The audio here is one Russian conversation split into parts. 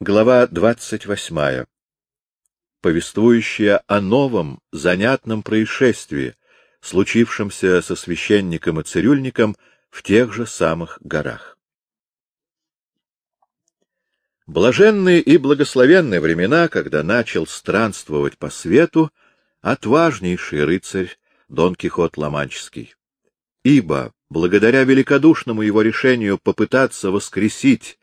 Глава двадцать восьмая, повествующая о новом занятном происшествии, случившемся со священником и цирюльником в тех же самых горах. Блаженные и благословенные времена, когда начал странствовать по свету отважнейший рыцарь Дон Кихот Ломанческий. Ибо, благодаря великодушному его решению попытаться воскресить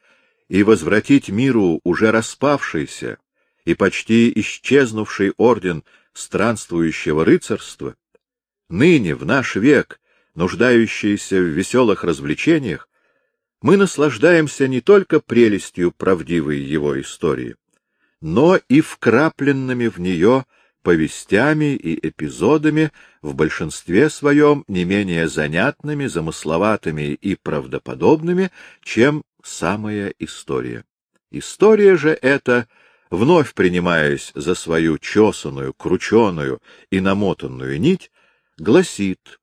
и возвратить миру уже распавшийся и почти исчезнувший орден странствующего рыцарства, ныне, в наш век, нуждающийся в веселых развлечениях, мы наслаждаемся не только прелестью правдивой его истории, но и вкрапленными в нее повестями и эпизодами, в большинстве своем не менее занятными, замысловатыми и правдоподобными, чем самая история. История же эта, вновь принимаясь за свою чесаную, крученую и намотанную нить, гласит,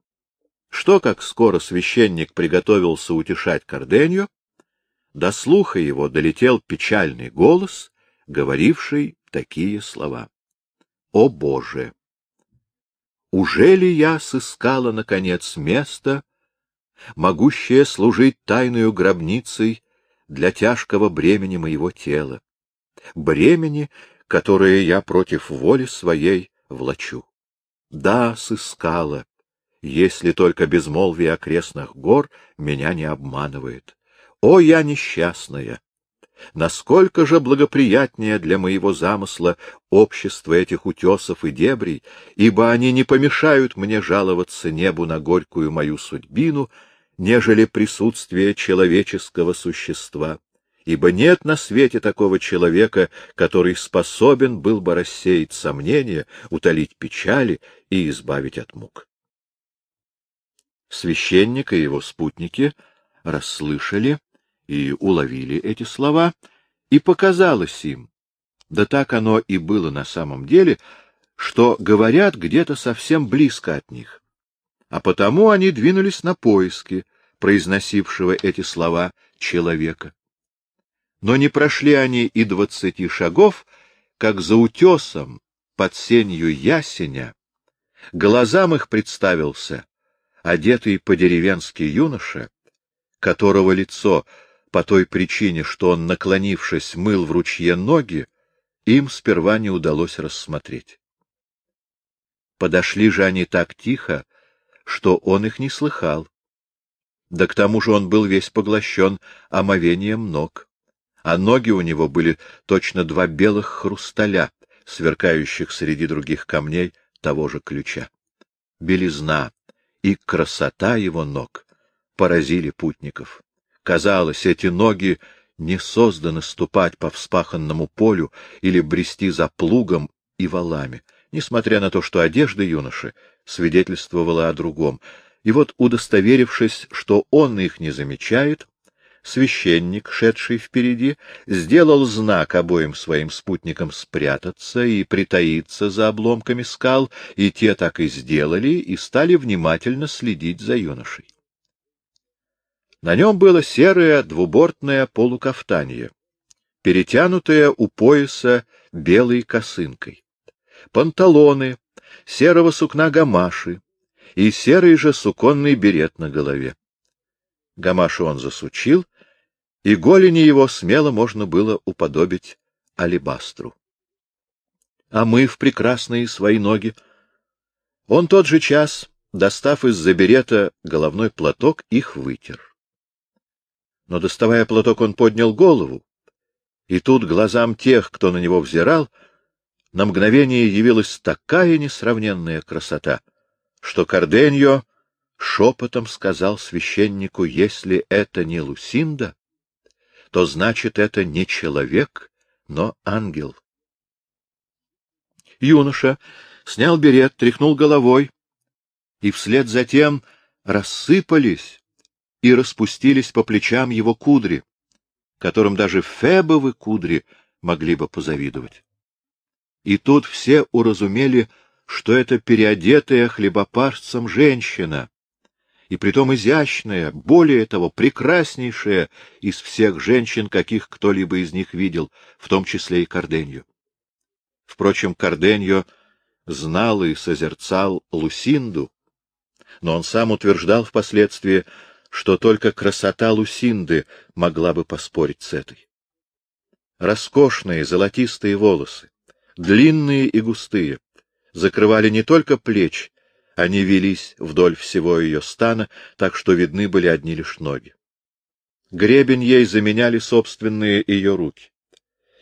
что, как скоро священник приготовился утешать Корденью, до слуха его долетел печальный голос, говоривший такие слова. О Боже! Уже ли я сыскала, наконец, место, могущее служить тайную гробницей для тяжкого бремени моего тела, бремени, которое я против воли своей влачу? Да, сыскала, если только безмолвие окрестных гор меня не обманывает. О, я несчастная! Насколько же благоприятнее для моего замысла общество этих утесов и дебрей, ибо они не помешают мне жаловаться небу на горькую мою судьбину, нежели присутствие человеческого существа, ибо нет на свете такого человека, который способен был бы рассеять сомнения, утолить печали и избавить от мук. Священник и его спутники расслышали и уловили эти слова, и показалось им, да так оно и было на самом деле, что говорят где-то совсем близко от них. А потому они двинулись на поиски произносившего эти слова человека. Но не прошли они и двадцати шагов, как за утесом под сенью ясеня глазам их представился одетый по-деревенски юноша, которого лицо по той причине, что он, наклонившись, мыл в ручье ноги, им сперва не удалось рассмотреть. Подошли же они так тихо, что он их не слыхал. Да к тому же он был весь поглощен омовением ног, а ноги у него были точно два белых хрусталя, сверкающих среди других камней того же ключа. Белизна и красота его ног поразили путников. Казалось, эти ноги не созданы ступать по вспаханному полю или брести за плугом и валами, несмотря на то, что одежда юноши свидетельствовала о другом. И вот, удостоверившись, что он их не замечает, священник, шедший впереди, сделал знак обоим своим спутникам спрятаться и притаиться за обломками скал, и те так и сделали, и стали внимательно следить за юношей. На нем было серое двубортное полукафтанье, перетянутое у пояса белой косынкой, панталоны, серого сукна гамаши и серый же суконный берет на голове. Гамашу он засучил, и голени его смело можно было уподобить алебастру. А мы в прекрасные свои ноги. Он тот же час, достав из-за берета головной платок, их вытер но, доставая платок, он поднял голову, и тут глазам тех, кто на него взирал, на мгновение явилась такая несравненная красота, что Карденьо шепотом сказал священнику, если это не Лусинда, то значит, это не человек, но ангел. Юноша снял берет, тряхнул головой, и вслед за тем рассыпались и распустились по плечам его кудри, которым даже фебовы кудри могли бы позавидовать. И тут все уразумели, что это переодетая хлебопарцем женщина, и притом изящная, более того, прекраснейшая из всех женщин, каких кто-либо из них видел, в том числе и Карденью. Впрочем, Карденью знал и созерцал Лусинду, но он сам утверждал впоследствии, что только красота Лусинды могла бы поспорить с этой. Роскошные золотистые волосы, длинные и густые, закрывали не только плечи, они велись вдоль всего ее стана, так что видны были одни лишь ноги. Гребень ей заменяли собственные ее руки.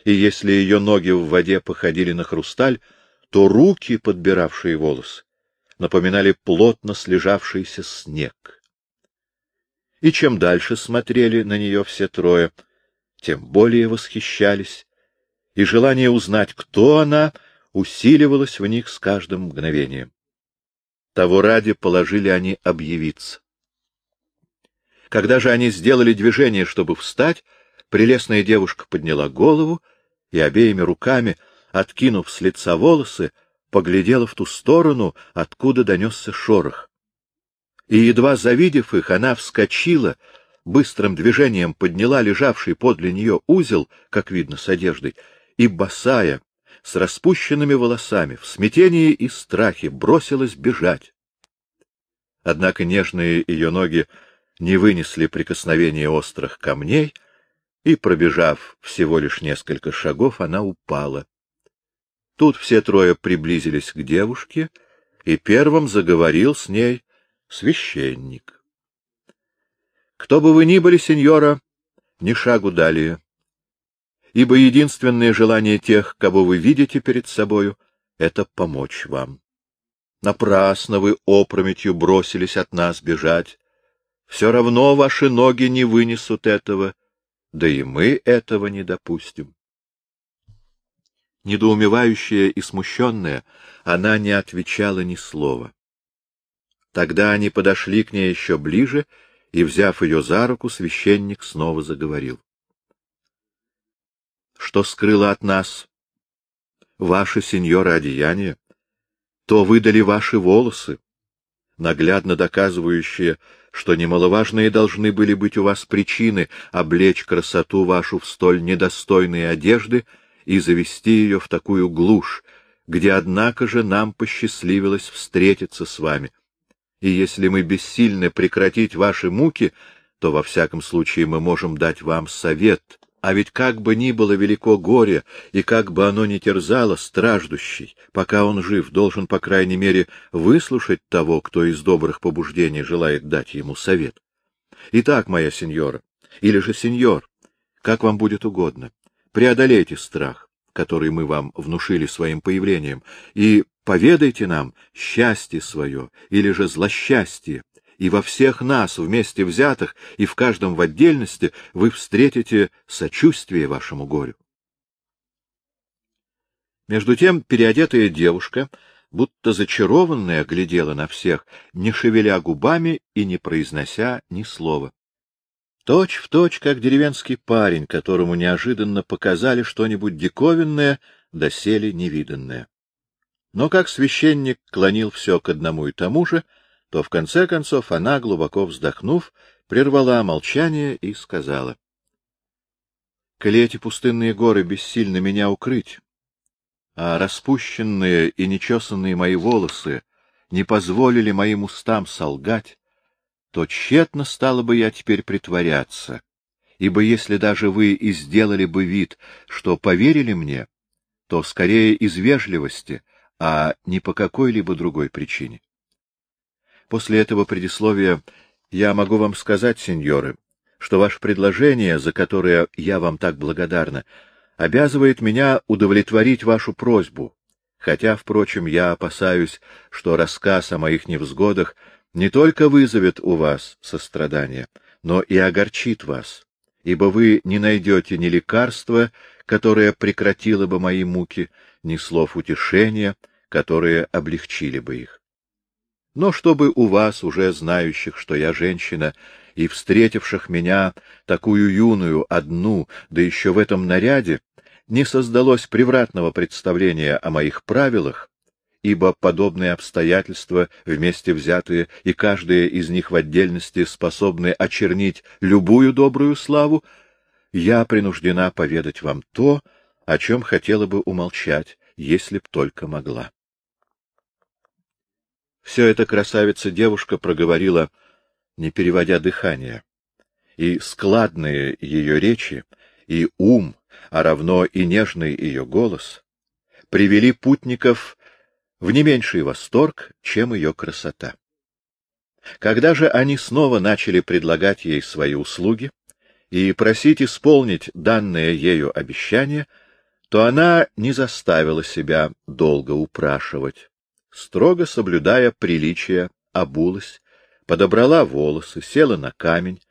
И если ее ноги в воде походили на хрусталь, то руки, подбиравшие волосы, напоминали плотно слежавшийся снег. И чем дальше смотрели на нее все трое, тем более восхищались, и желание узнать, кто она, усиливалось в них с каждым мгновением. Того ради положили они объявиться. Когда же они сделали движение, чтобы встать, прелестная девушка подняла голову и обеими руками, откинув с лица волосы, поглядела в ту сторону, откуда донесся шорох. И, едва завидев их, она вскочила, быстрым движением подняла лежавший подле нее узел, как видно, с одеждой, и, босая, с распущенными волосами, в смятении и страхе бросилась бежать. Однако нежные ее ноги не вынесли прикосновения острых камней, и, пробежав всего лишь несколько шагов, она упала. Тут все трое приблизились к девушке, и первым заговорил с ней священник. — Кто бы вы ни были, сеньора, ни шагу далее ибо единственное желание тех, кого вы видите перед собою, — это помочь вам. Напрасно вы опрометью бросились от нас бежать. Все равно ваши ноги не вынесут этого, да и мы этого не допустим. Недоумевающая и смущенная, она не отвечала ни слова. Тогда они подошли к ней еще ближе, и, взяв ее за руку, священник снова заговорил что скрыло от нас ваше, сеньора, одеяние, то выдали ваши волосы, наглядно доказывающие, что немаловажные должны были быть у вас причины облечь красоту вашу в столь недостойные одежды и завести ее в такую глушь, где, однако же, нам посчастливилось встретиться с вами. И если мы бессильны прекратить ваши муки, то, во всяком случае, мы можем дать вам совет, а ведь как бы ни было велико горе, и как бы оно ни терзало, страждущий, пока он жив, должен, по крайней мере, выслушать того, кто из добрых побуждений желает дать ему совет. Итак, моя сеньора, или же сеньор, как вам будет угодно, преодолейте страх, который мы вам внушили своим появлением, и поведайте нам счастье свое или же злосчастье, и во всех нас, вместе взятых, и в каждом в отдельности, вы встретите сочувствие вашему горю. Между тем переодетая девушка, будто зачарованная, глядела на всех, не шевеля губами и не произнося ни слова. Точь в точь, как деревенский парень, которому неожиданно показали что-нибудь диковинное, доселе невиданное. Но как священник клонил все к одному и тому же, — то в конце концов она, глубоко вздохнув, прервала молчание и сказала. — Коли эти пустынные горы бессильно меня укрыть, а распущенные и нечесанные мои волосы не позволили моим устам солгать, то тщетно стало бы я теперь притворяться, ибо если даже вы и сделали бы вид, что поверили мне, то скорее из вежливости, а не по какой-либо другой причине. После этого предисловия я могу вам сказать, сеньоры, что ваше предложение, за которое я вам так благодарна, обязывает меня удовлетворить вашу просьбу, хотя, впрочем, я опасаюсь, что рассказ о моих невзгодах не только вызовет у вас сострадание, но и огорчит вас, ибо вы не найдете ни лекарства, которое прекратило бы мои муки, ни слов утешения, которые облегчили бы их. Но чтобы у вас, уже знающих, что я женщина, и встретивших меня, такую юную, одну, да еще в этом наряде, не создалось превратного представления о моих правилах, ибо подобные обстоятельства, вместе взятые, и каждая из них в отдельности способны очернить любую добрую славу, я принуждена поведать вам то, о чем хотела бы умолчать, если б только могла. Все это красавица-девушка проговорила, не переводя дыхания, и складные ее речи, и ум, а равно и нежный ее голос, привели путников в не меньший восторг, чем ее красота. Когда же они снова начали предлагать ей свои услуги и просить исполнить данное ею обещание, то она не заставила себя долго упрашивать. Строго соблюдая приличия, обулась, подобрала волосы, села на камень,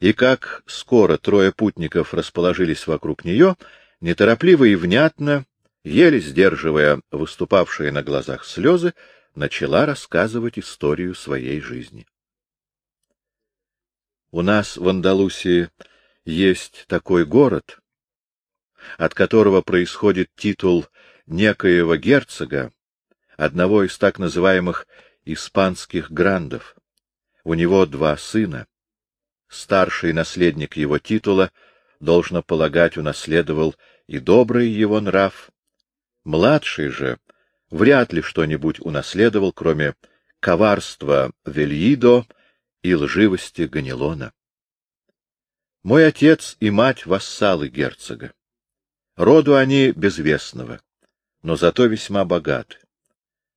и как скоро трое путников расположились вокруг нее, неторопливо и внятно еле сдерживая выступавшие на глазах слезы, начала рассказывать историю своей жизни. У нас в Андалусии есть такой город, от которого происходит титул некоего герцога, одного из так называемых испанских грандов. У него два сына. Старший наследник его титула, должно полагать, унаследовал и добрый его нрав, Младший же вряд ли что-нибудь унаследовал, кроме коварства Вельидо и лживости Ганилона. Мой отец и мать — вассалы герцога. Роду они безвестного, но зато весьма богаты.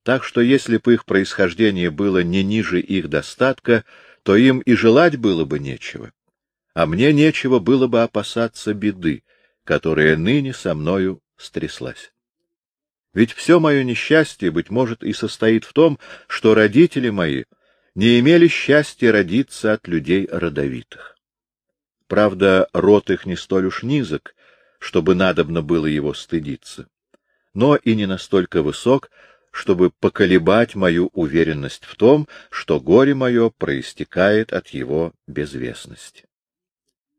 Так что если бы их происхождение было не ниже их достатка, то им и желать было бы нечего. А мне нечего было бы опасаться беды, которая ныне со мною стряслась. Ведь все мое несчастье, быть может, и состоит в том, что родители мои не имели счастья родиться от людей родовитых. Правда, род их не столь уж низок, чтобы надобно было его стыдиться, но и не настолько высок, чтобы поколебать мою уверенность в том, что горе мое проистекает от его безвестности.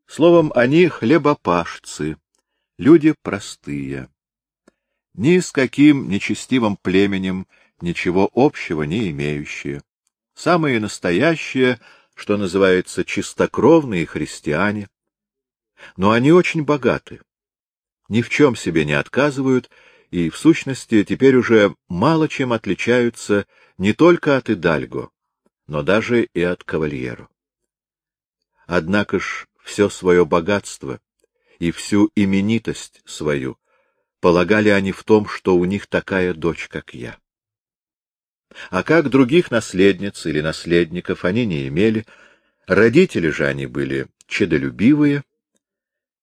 Словом, они хлебопашцы, люди простые ни с каким нечестивым племенем ничего общего не имеющие. Самые настоящие, что называется, чистокровные христиане. Но они очень богаты, ни в чем себе не отказывают и, в сущности, теперь уже мало чем отличаются не только от Идальго, но даже и от Кавальеро. Однако ж все свое богатство и всю именитость свою полагали они в том, что у них такая дочь, как я. А как других наследниц или наследников они не имели, родители же они были чедолюбивые,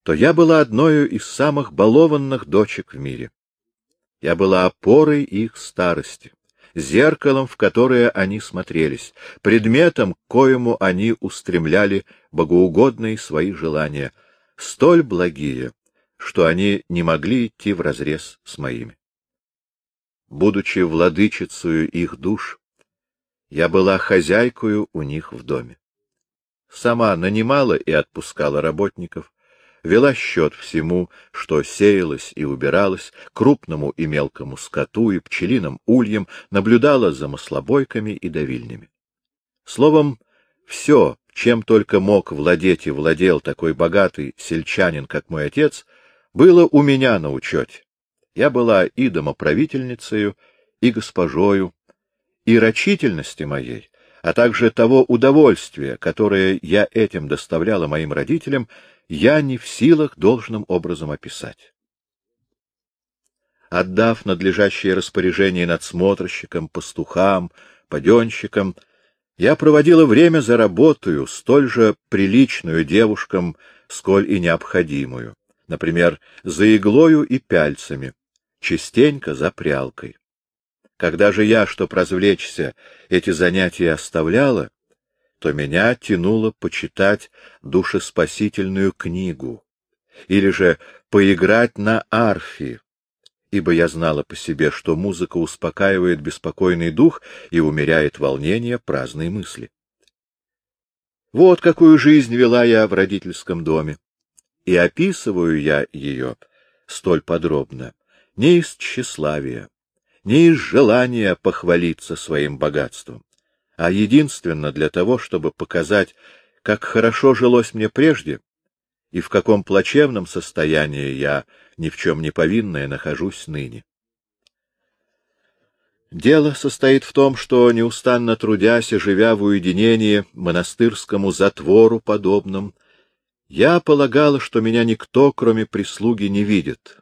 то я была одной из самых балованных дочек в мире. Я была опорой их старости, зеркалом, в которое они смотрелись, предметом, к коему они устремляли богоугодные свои желания, столь благие, что они не могли идти вразрез с моими. Будучи владычицею их душ, я была хозяйкою у них в доме. Сама нанимала и отпускала работников, вела счет всему, что сеялось и убиралось, крупному и мелкому скоту и пчелиным ульям, наблюдала за маслобойками и давильнями. Словом, все, чем только мог владеть и владел такой богатый сельчанин, как мой отец — было у меня на учете. Я была и домоправительницею, и госпожою, и рачительности моей, а также того удовольствия, которое я этим доставляла моим родителям, я не в силах должным образом описать. Отдав надлежащее распоряжение надсмотрщикам, пастухам, паденщикам, я проводила время за работою, столь же приличную девушкам, сколь и необходимую например, за иглою и пяльцами, частенько за прялкой. Когда же я, чтоб развлечься, эти занятия оставляла, то меня тянуло почитать душеспасительную книгу или же поиграть на арфе, ибо я знала по себе, что музыка успокаивает беспокойный дух и умеряет волнение праздной мысли. Вот какую жизнь вела я в родительском доме и описываю я ее столь подробно не из тщеславия, не из желания похвалиться своим богатством, а единственно для того, чтобы показать, как хорошо жилось мне прежде и в каком плачевном состоянии я, ни в чем не повинная, нахожусь ныне. Дело состоит в том, что, неустанно трудясь и живя в уединении монастырскому затвору подобном, я полагала, что меня никто, кроме прислуги, не видит,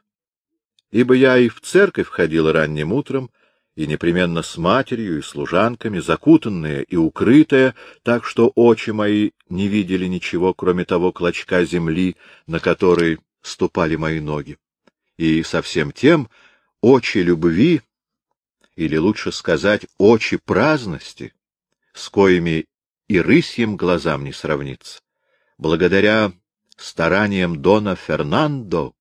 ибо я и в церковь ходила ранним утром, и непременно с матерью и служанками, закутанная и укрытая, так что очи мои не видели ничего, кроме того клочка земли, на который ступали мои ноги. И совсем тем очи любви, или лучше сказать, очи праздности, с коими и рысьим глазам не сравнится, благодаря стараниям Дона Фернандо,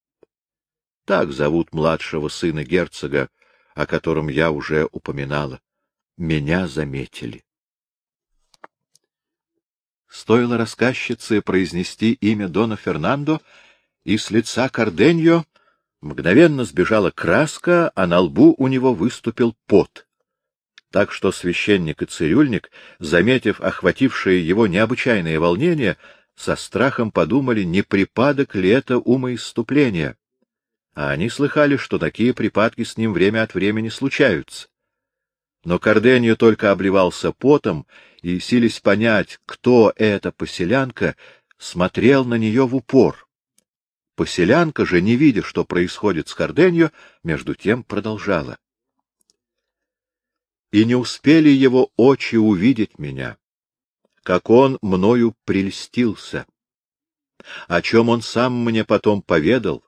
так зовут младшего сына герцога, о котором я уже упоминала, меня заметили. Стоило рассказчице произнести имя Дона Фернандо, и с лица Карденьо мгновенно сбежала краска, а на лбу у него выступил пот. Так что священник и цирюльник, заметив охватившее его необычайное волнение, со страхом подумали, не припадок ли это умоиступления а они слыхали, что такие припадки с ним время от времени случаются. Но Корденью только обливался потом и, сились понять, кто эта поселянка, смотрел на нее в упор. Поселянка же, не видя, что происходит с Корденью, между тем продолжала. И не успели его очи увидеть меня, как он мною прельстился, о чем он сам мне потом поведал,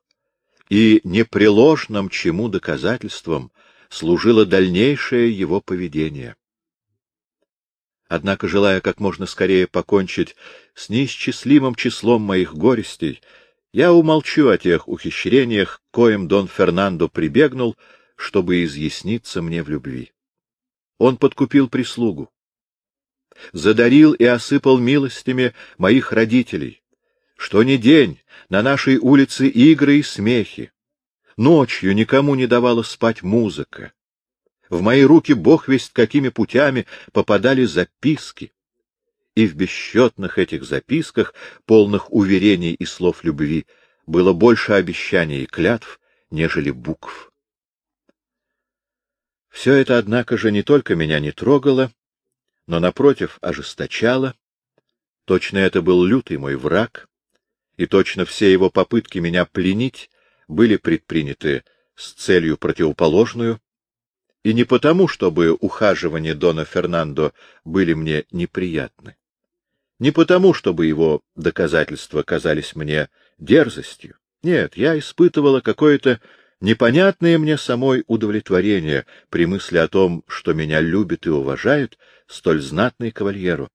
и непреложным чему доказательством служило дальнейшее его поведение. Однако, желая как можно скорее покончить с неисчислимым числом моих горестей, я умолчу о тех ухищрениях, коим Дон Фернандо прибегнул, чтобы изъясниться мне в любви. Он подкупил прислугу, задарил и осыпал милостями моих родителей, что ни день на нашей улице игры и смехи. Ночью никому не давала спать музыка. В мои руки бог весть какими путями попадали записки. И в бесчетных этих записках, полных уверений и слов любви, было больше обещаний и клятв, нежели букв. Все это, однако же, не только меня не трогало, но, напротив, ожесточало. Точно это был лютый мой враг, и точно все его попытки меня пленить были предприняты с целью противоположную, и не потому, чтобы ухаживания Дона Фернандо были мне неприятны, не потому, чтобы его доказательства казались мне дерзостью. Нет, я испытывала какое-то непонятное мне самой удовлетворение при мысли о том, что меня любит и уважает столь знатный кавальеру.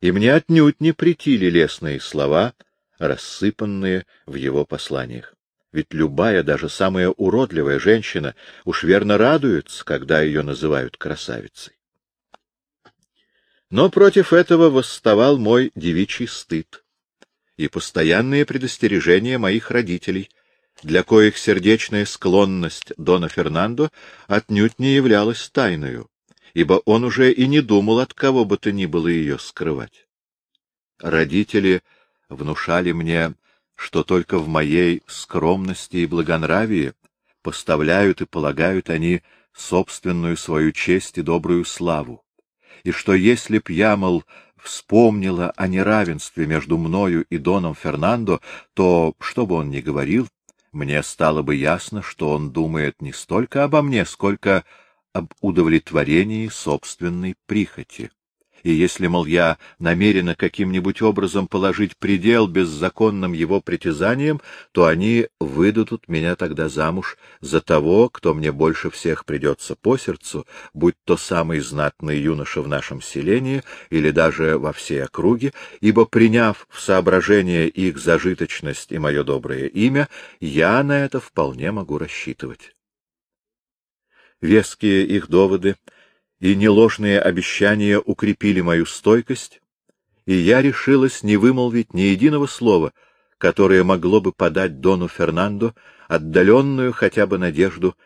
И мне отнюдь не притили лестные слова, рассыпанные в его посланиях. Ведь любая, даже самая уродливая женщина уж верно радуется, когда ее называют красавицей. Но против этого восставал мой девичий стыд и постоянные предостережения моих родителей, для коих сердечная склонность Дона Фернандо отнюдь не являлась тайною, ибо он уже и не думал от кого бы то ни было ее скрывать. Родители — внушали мне, что только в моей скромности и благонравии поставляют и полагают они собственную свою честь и добрую славу, и что если б я, мол, вспомнила о неравенстве между мною и Доном Фернандо, то, что бы он ни говорил, мне стало бы ясно, что он думает не столько обо мне, сколько об удовлетворении собственной прихоти и если, мол, я намерена каким-нибудь образом положить предел беззаконным его притязаниям, то они выдадут меня тогда замуж за того, кто мне больше всех придется по сердцу, будь то самый знатный юноша в нашем селении или даже во всей округе, ибо, приняв в соображение их зажиточность и мое доброе имя, я на это вполне могу рассчитывать. Веские их доводы — и неложные обещания укрепили мою стойкость, и я решилась не вымолвить ни единого слова, которое могло бы подать Дону Фернандо отдаленную хотя бы надежду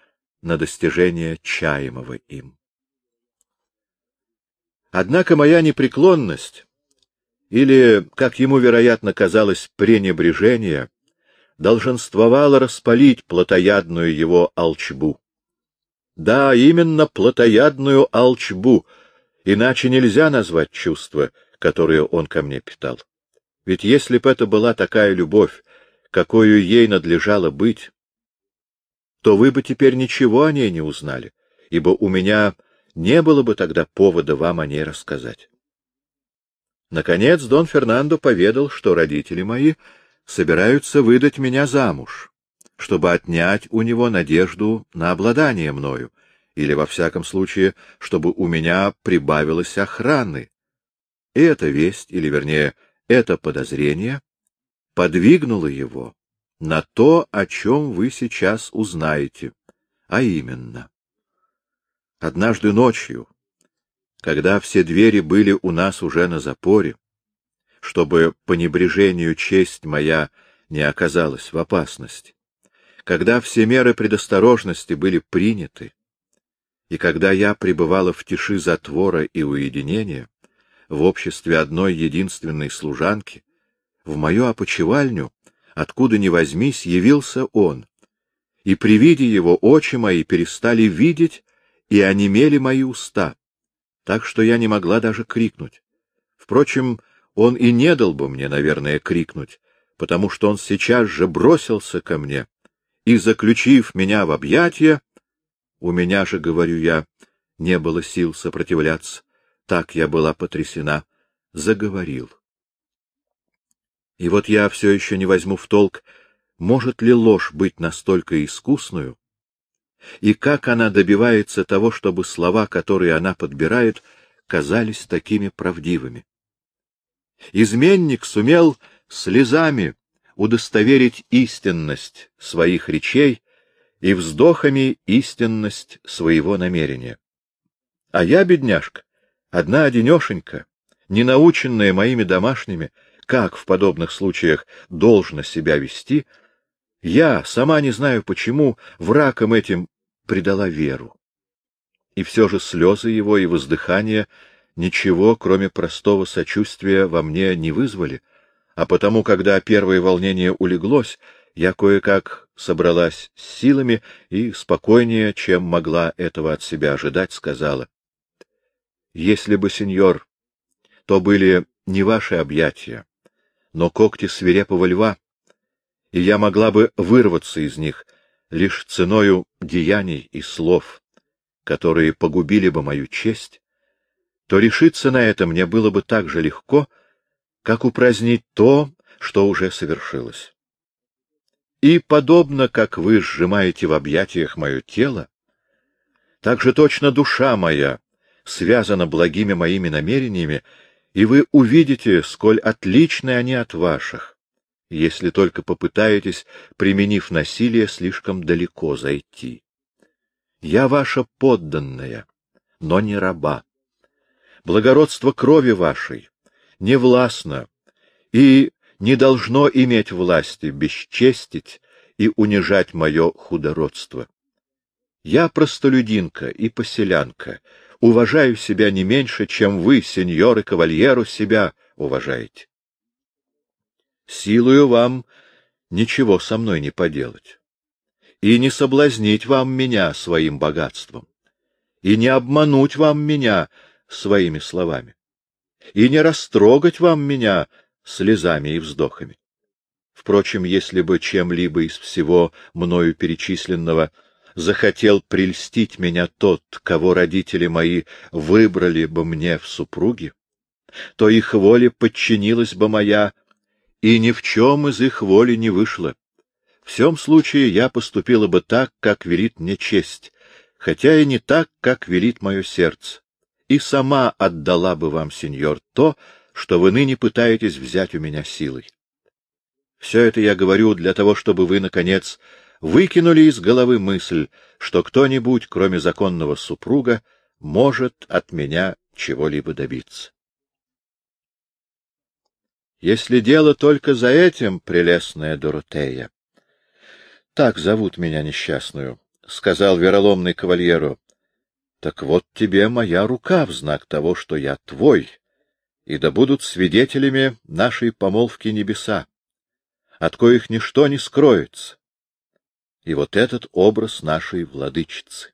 на достижение чаемого им. Однако моя непреклонность, или, как ему, вероятно, казалось, пренебрежение, долженствовало распалить плотоядную его алчбу. Да, именно плотоядную алчбу, иначе нельзя назвать чувство, которое он ко мне питал. Ведь если б это была такая любовь, какую ей надлежало быть, то вы бы теперь ничего о ней не узнали, ибо у меня не было бы тогда повода вам о ней рассказать. Наконец Дон Фернандо поведал, что родители мои собираются выдать меня замуж, чтобы отнять у него надежду на обладание мною, или, во всяком случае, чтобы у меня прибавилось охраны. И эта весть, или, вернее, это подозрение, подвигнуло его на то, о чем вы сейчас узнаете, а именно. Однажды ночью, когда все двери были у нас уже на запоре, чтобы по небрежению честь моя не оказалась в опасности, когда все меры предосторожности были приняты, и когда я пребывала в тиши затвора и уединения, в обществе одной единственной служанки, в мою опочивальню, откуда ни возьмись, явился он, и при виде его очи мои перестали видеть и онемели мои уста, так что я не могла даже крикнуть. Впрочем, он и не дал бы мне, наверное, крикнуть, потому что он сейчас же бросился ко мне и, заключив меня в объятия, у меня же, говорю я, не было сил сопротивляться, так я была потрясена, заговорил. И вот я все еще не возьму в толк, может ли ложь быть настолько искусную, и как она добивается того, чтобы слова, которые она подбирает, казались такими правдивыми. Изменник сумел слезами удостоверить истинность своих речей и вздохами истинность своего намерения. А я, бедняжка, одна одинешенька, не наученная моими домашними, как в подобных случаях должно себя вести, я, сама не знаю почему, врагам этим предала веру. И все же слезы его и воздыхания ничего, кроме простого сочувствия, во мне не вызвали, а потому, когда первое волнение улеглось, я кое-как собралась с силами и спокойнее, чем могла этого от себя ожидать, сказала. — Если бы, сеньор, то были не ваши объятия, но когти свирепого льва, и я могла бы вырваться из них, лишь ценою деяний и слов, которые погубили бы мою честь, то решиться на это мне было бы так же легко, как упразднить то, что уже совершилось. И подобно, как вы сжимаете в объятиях мое тело, так же точно душа моя связана благими моими намерениями, и вы увидите, сколь отличны они от ваших, если только попытаетесь, применив насилие, слишком далеко зайти. Я ваша подданная, но не раба. Благородство крови вашей не властно и не должно иметь власти бесчестить и унижать мое худородство. Я простолюдинка и поселянка, уважаю себя не меньше, чем вы, сеньор и кавальеру, себя уважаете. Силою вам ничего со мной не поделать. И не соблазнить вам меня своим богатством. И не обмануть вам меня своими словами. И не растрогать вам меня слезами и вздохами. Впрочем, если бы чем-либо из всего мною перечисленного захотел прельстить меня тот, кого родители мои выбрали бы мне в супруги, то их воле подчинилась бы моя и ни в чем из их воли не вышло. В всем случае я поступила бы так, как велит мне честь, хотя и не так, как велит мое сердце, и сама отдала бы вам, сеньор, то, что вы ныне пытаетесь взять у меня силой. Все это я говорю для того, чтобы вы, наконец, выкинули из головы мысль, что кто-нибудь, кроме законного супруга, может от меня чего-либо добиться. Если дело только за этим, прелестная Доротея, так зовут меня несчастную, — сказал вероломный кавальеру, — так вот тебе моя рука в знак того, что я твой, и да будут свидетелями нашей помолвки небеса, от коих ничто не скроется. И вот этот образ нашей владычицы.